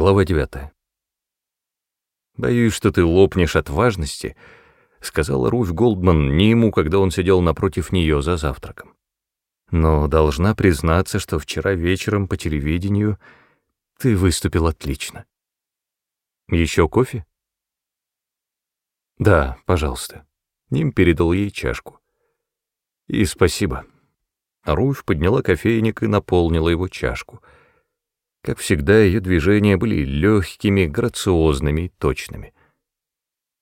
Глава 9. «Боюсь, что ты лопнешь от важности», — сказала Руфь Голдман не ему, когда он сидел напротив нее за завтраком. «Но должна признаться, что вчера вечером по телевидению ты выступил отлично. Еще кофе?» «Да, пожалуйста». Ним передал ей чашку. «И спасибо». Руфь подняла кофейник и наполнила его чашку — как всегда, ее движения были легкими, грациозными точными.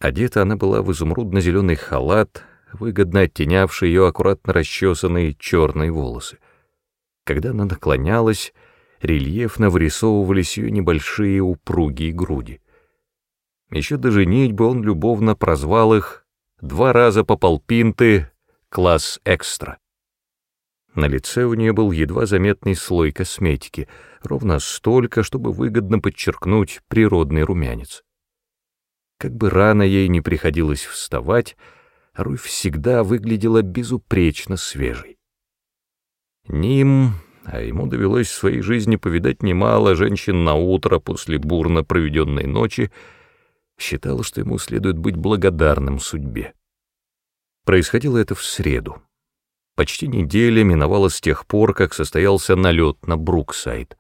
Одета она была в изумрудно-зеленый халат, выгодно оттенявший ее аккуратно расчесанные черные волосы. Когда она наклонялась, рельефно вырисовывались ее небольшие упругие груди. Еще до женитьбы он любовно прозвал их два раза по полпинты «класс экстра». На лице у нее был едва заметный слой косметики, ровно столько, чтобы выгодно подчеркнуть природный румянец. Как бы рано ей не приходилось вставать, Руфь всегда выглядела безупречно свежей. Ним, а ему довелось в своей жизни повидать немало женщин на утро после бурно проведенной ночи, считал, что ему следует быть благодарным судьбе. Происходило это в среду. Почти неделя миновала с тех пор, как состоялся налет на Бруксайд.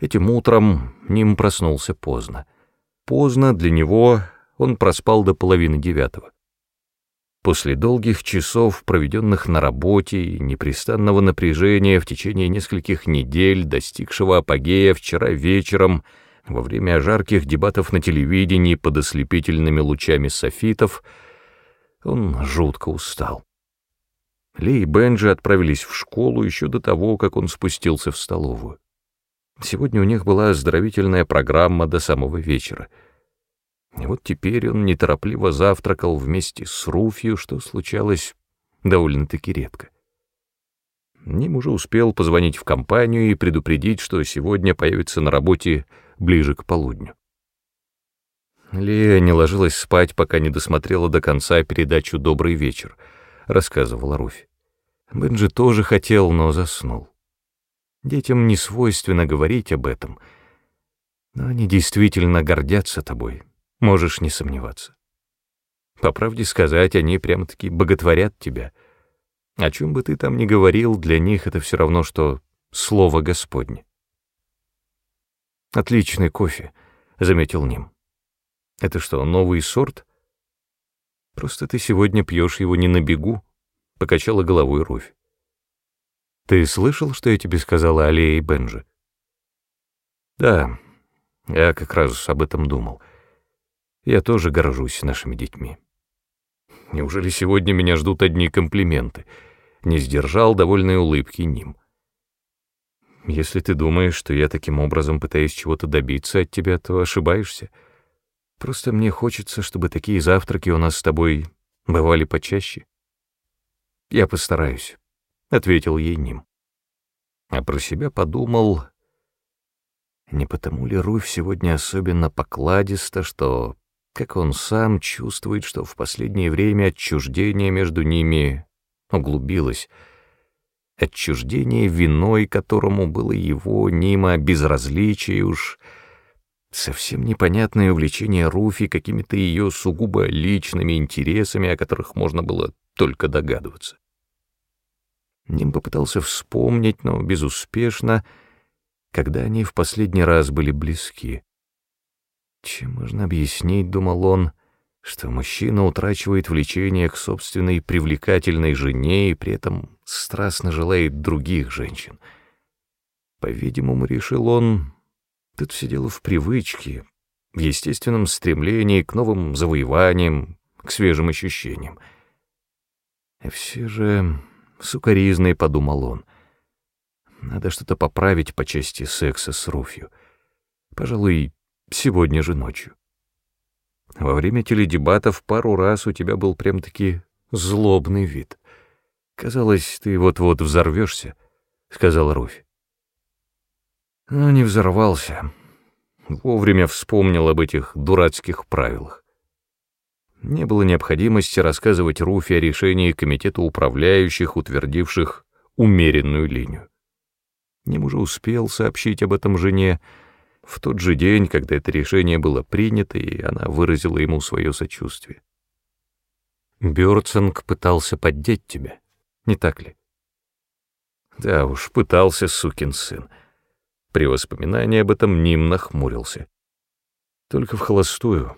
Этим утром Ним проснулся поздно. Поздно для него он проспал до половины девятого. После долгих часов, проведенных на работе и непрестанного напряжения в течение нескольких недель, достигшего апогея вчера вечером, во время жарких дебатов на телевидении под ослепительными лучами софитов, он жутко устал. Ли и Бенджи отправились в школу еще до того, как он спустился в столовую. Сегодня у них была оздоровительная программа до самого вечера. И вот теперь он неторопливо завтракал вместе с Руфью, что случалось довольно-таки редко. Ним уже успел позвонить в компанию и предупредить, что сегодня появится на работе ближе к полудню. Лия не ложилась спать, пока не досмотрела до конца передачу «Добрый вечер», — рассказывала Руфь. Бенджи тоже хотел, но заснул. Детям не свойственно говорить об этом, но они действительно гордятся тобой, можешь не сомневаться. По правде сказать, они прямо-таки боготворят тебя. О чем бы ты там ни говорил, для них это все равно, что слово Господне. «Отличный кофе», — заметил Ним. «Это что, новый сорт?» Просто ты сегодня пьешь его не на бегу, — покачала головой Руфь. Ты слышал, что я тебе сказала Алия и Бенджи? Да, я как раз об этом думал. Я тоже горжусь нашими детьми. Неужели сегодня меня ждут одни комплименты? Не сдержал довольной улыбки Ним. Если ты думаешь, что я таким образом пытаюсь чего-то добиться от тебя, то ошибаешься. — Просто мне хочется, чтобы такие завтраки у нас с тобой бывали почаще. Я постараюсь, — ответил ей Ним. А про себя подумал, не потому ли Руфь сегодня особенно покладиста, что, как он сам чувствует, что в последнее время отчуждение между ними углубилось, отчуждение виной, которому было его, Нима, безразличие уж — Совсем непонятное увлечение Руфи какими-то ее сугубо личными интересами, о которых можно было только догадываться. Ним попытался вспомнить, но безуспешно, когда они в последний раз были близки. Чем можно объяснить, думал он, что мужчина утрачивает влечение к собственной привлекательной жене и при этом страстно желает других женщин? По-видимому, решил он, Тут все дело в привычке, в естественном стремлении к новым завоеваниям, к свежим ощущениям. И все же, сукоризный, подумал он, надо что-то поправить по части секса с Руфью. Пожалуй, сегодня же ночью. Во время теледебатов пару раз у тебя был прям-таки злобный вид. Казалось, ты вот-вот взорвешься, — сказала Руфь. Но не взорвался. Вовремя вспомнил об этих дурацких правилах. Не было необходимости рассказывать Руфи о решении комитета управляющих, утвердивших умеренную линию. Ним уже успел сообщить об этом жене, в тот же день, когда это решение было принято, и она выразила ему свое сочувствие. Бёрцинг пытался поддеть тебя, не так ли? Да уж, пытался сукин сын. При воспоминании об этом Ним нахмурился. Только в холостую.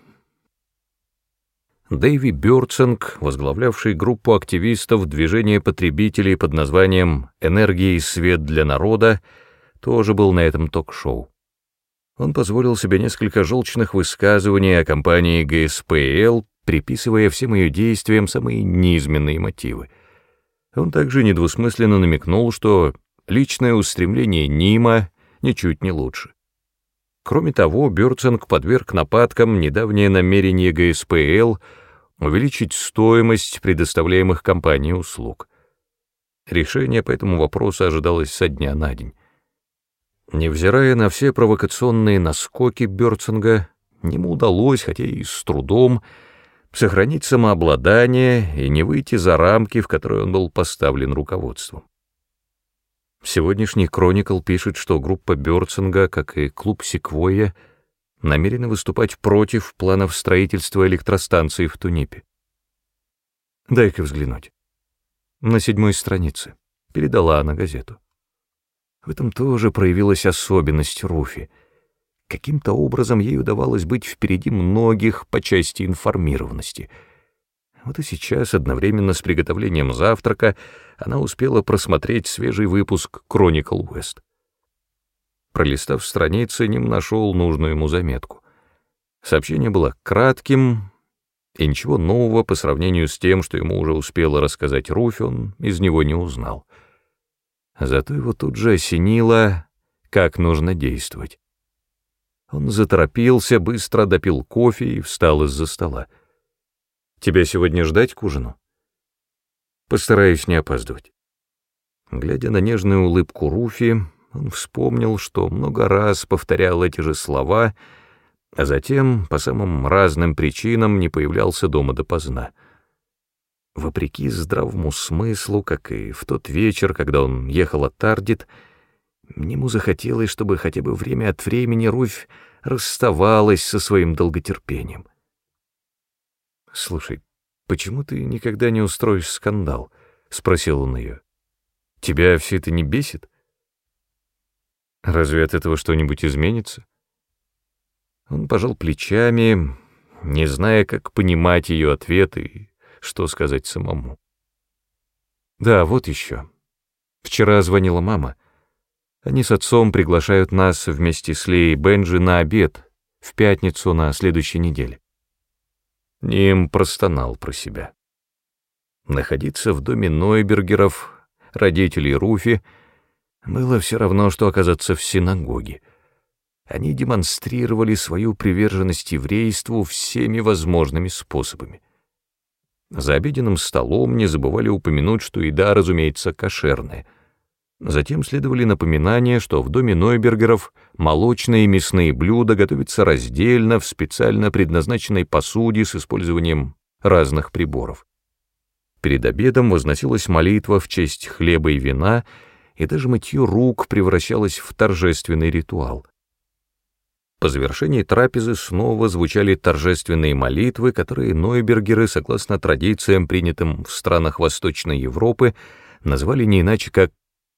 Дэйви Бёрцинг, возглавлявший группу активистов движения потребителей под названием «Энергия и свет для народа», тоже был на этом ток-шоу. Он позволил себе несколько желчных высказываний о компании ГСПЛ, приписывая всем ее действиям самые низменные мотивы. Он также недвусмысленно намекнул, что личное устремление Нима ничуть не лучше. Кроме того, Бёрцинг подверг нападкам недавнее намерение ГСПЛ увеличить стоимость предоставляемых компанией услуг. Решение по этому вопросу ожидалось со дня на день. Невзирая на все провокационные наскоки Бёрцинга, ему удалось, хотя и с трудом, сохранить самообладание и не выйти за рамки, в которые он был поставлен руководством. Сегодняшний Кроникл пишет, что группа Бёрцинга, как и клуб Секвойя, намерены выступать против планов строительства электростанции в Тунипе. Дай-ка взглянуть. На седьмой странице. Передала она газету. В этом тоже проявилась особенность Руфи. Каким-то образом ей удавалось быть впереди многих по части информированности. Вот и сейчас, одновременно с приготовлением завтрака, она успела просмотреть свежий выпуск «Chronicle West». Пролистав страницы, Ним нашел нужную ему заметку. Сообщение было кратким, и ничего нового по сравнению с тем, что ему уже успела рассказать Руфи, он из него не узнал. Зато его тут же осенило, как нужно действовать. Он заторопился, быстро допил кофе и встал из-за стола. «Тебя сегодня ждать к ужину?» «Постараюсь не опаздывать». Глядя на нежную улыбку Руфи, он вспомнил, что много раз повторял эти же слова, а затем, по самым разным причинам, не появлялся дома допоздна. Вопреки здравому смыслу, как и в тот вечер, когда он ехал от Тардит, ему захотелось, чтобы хотя бы время от времени Руфь расставалась со своим долготерпением. «Слушай, почему ты никогда не устроишь скандал?» — спросил он ее. «Тебя все это не бесит? Разве от этого что-нибудь изменится?» Он пожал плечами, не зная, как понимать ее ответы что сказать самому. Да, вот еще. Вчера звонила мама. Они с отцом приглашают нас вместе с Леей Бенджи на обед в пятницу на следующей неделе. Ним простонал про себя. Находиться в доме Нойбергеров, родителей Руфи, было все равно, что оказаться в синагоге. Они демонстрировали свою приверженность еврейству всеми возможными способами. За обеденным столом не забывали упомянуть, что еда, разумеется, кошерная. Затем следовали напоминания, что в доме Нойбергеров молочные и мясные блюда готовятся раздельно в специально предназначенной посуде с использованием разных приборов. Перед обедом возносилась молитва в честь хлеба и вина, и даже мытье рук превращалось в торжественный ритуал. По завершении трапезы снова звучали торжественные молитвы, которые нойбергеры, согласно традициям, принятым в странах Восточной Европы, назвали не иначе как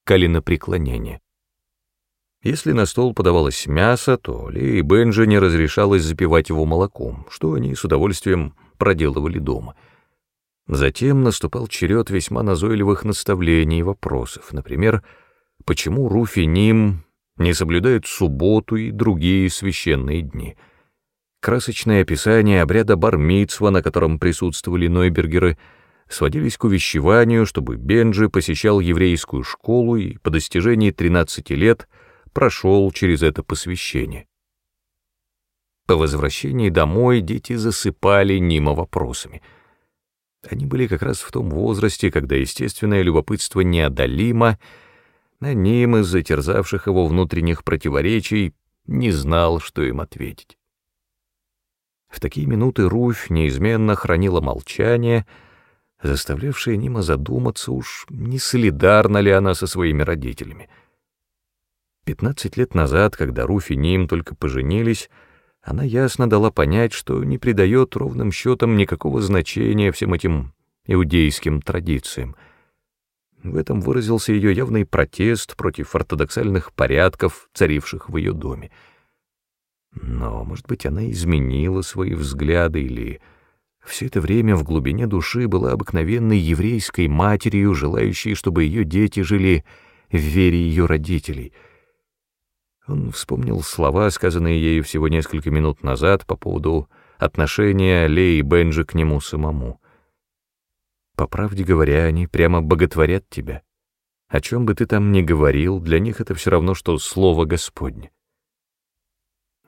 «калинопреклонение». Если на стол подавалось мясо, то Ли и Бенджи не разрешалось запивать его молоком, что они с удовольствием проделывали дома. Затем наступал черед весьма назойливых наставлений и вопросов, например, почему Руфи Ним не соблюдают субботу и другие священные дни. Красочное описание обряда бармитсва, на котором присутствовали Нойбергеры, сводились к увещеванию, чтобы Бенджи посещал еврейскую школу и по достижении 13 лет прошел через это посвящение. По возвращении домой дети засыпали Нима вопросами. Они были как раз в том возрасте, когда естественное любопытство неодолимо, а ним из затерзавших его внутренних противоречий не знал, что им ответить. В такие минуты Руфь неизменно хранила молчание, заставлявшее Нима задуматься, уж не солидарна ли она со своими родителями. Пятнадцать лет назад, когда Руф и Ним только поженились, она ясно дала понять, что не придает ровным счетом никакого значения всем этим иудейским традициям. В этом выразился ее явный протест против ортодоксальных порядков, царивших в ее доме. Но, может быть, она изменила свои взгляды или все это время в глубине души была обыкновенной еврейской матерью, желающей, чтобы ее дети жили в вере ее родителей. Он вспомнил слова, сказанные ею всего несколько минут назад по поводу отношения Леи и Бенджи к нему самому. По правде говоря, они прямо боготворят тебя. О чем бы ты там ни говорил, для них это все равно, что слово Господне.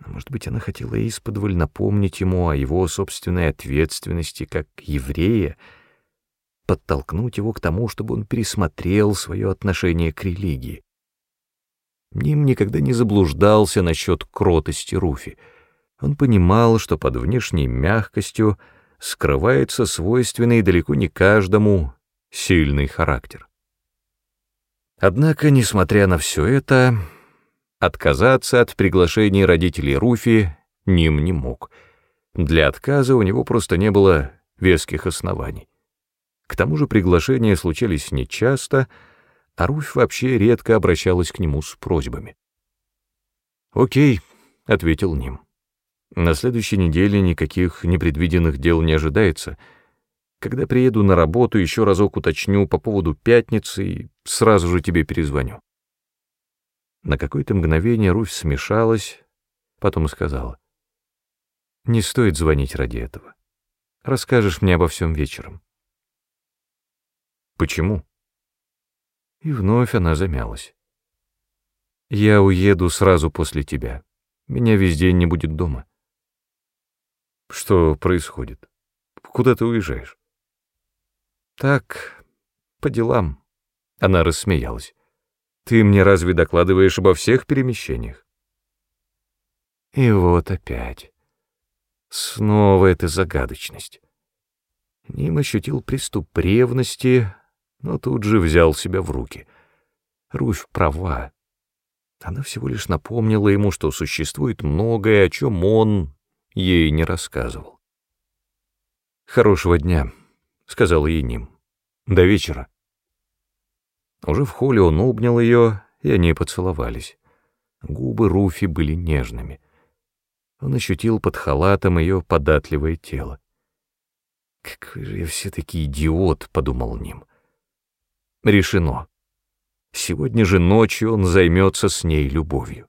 Может быть, она хотела исподволь напомнить ему о его собственной ответственности как еврея, подтолкнуть его к тому, чтобы он пересмотрел свое отношение к религии. Ним никогда не заблуждался насчет кротости Руфи. Он понимал, что под внешней мягкостью скрывается свойственный далеко не каждому сильный характер. Однако, несмотря на все это, Отказаться от приглашений родителей Руфи Ним не мог. Для отказа у него просто не было веских оснований. К тому же приглашения случались нечасто, а Руфь вообще редко обращалась к нему с просьбами. «Окей», — ответил Ним. «На следующей неделе никаких непредвиденных дел не ожидается. Когда приеду на работу, еще разок уточню по поводу пятницы и сразу же тебе перезвоню». На какое-то мгновение Руфь смешалась, потом сказала. «Не стоит звонить ради этого. Расскажешь мне обо всем вечером». «Почему?» И вновь она замялась. «Я уеду сразу после тебя. Меня весь день не будет дома». «Что происходит? Куда ты уезжаешь?» «Так, по делам». Она рассмеялась. Ты мне разве докладываешь обо всех перемещениях? И вот опять. Снова эта загадочность. Ним ощутил приступ ревности, но тут же взял себя в руки. Руфь права. Она всего лишь напомнила ему, что существует многое, о чем он ей не рассказывал. «Хорошего дня», — сказал ей Ним. «До вечера». Уже в холле он обнял ее, и они поцеловались. Губы Руфи были нежными. Он ощутил под халатом ее податливое тело. «Какой же я все-таки идиот», — подумал Ним. Решено. Сегодня же ночью он займется с ней любовью.